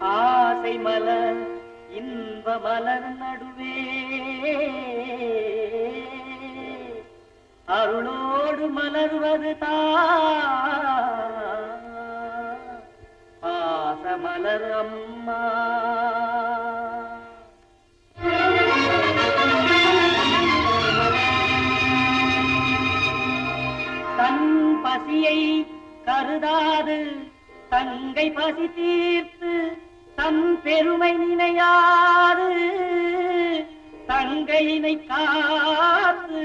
ஆசை மலர் இன்ப மலர் நடுவே. அருளோடு மலர்வது பாச மலர் அம்மா. தன் பசியை கருதாது தங்கை பசி தீர்த்து தன் பெருமை நினையாது தங்கையினை காத்து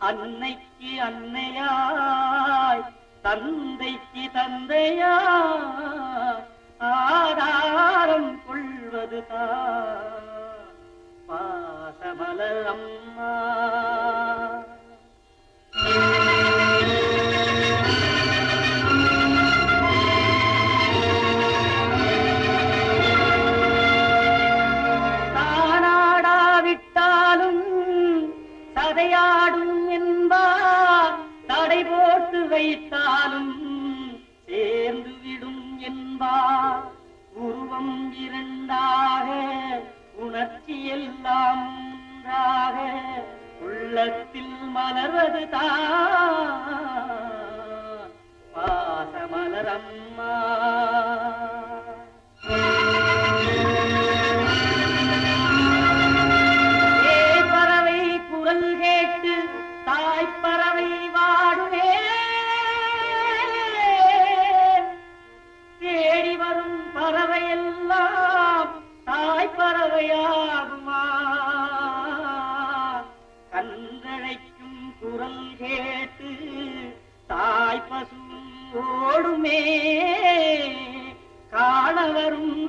அன்னைக்கு அன்னையாய் தந்தைக்கு தந்தையாய் ஆதாரம் கொள்வது பாசமலர் கதையாடும் என்பார். தடை போட்டு வைத்தாலும் சேர்ந்து விடும் என்பார். உருவம் இரண்டாக உணர்ச்சி எல்லாம் ஒன்றாக உள்ளத்தில் மலர்வது தான். பாசமலரம்மா தாய்ப்பறவை வாடுவே. தேடி வரும் பறவை எல்லாம் தாய்ப்பறவையாகுமா? கன்றழைக்கும் குரல் கேட்டு தாய் பசு ஓடுமே காண வரும்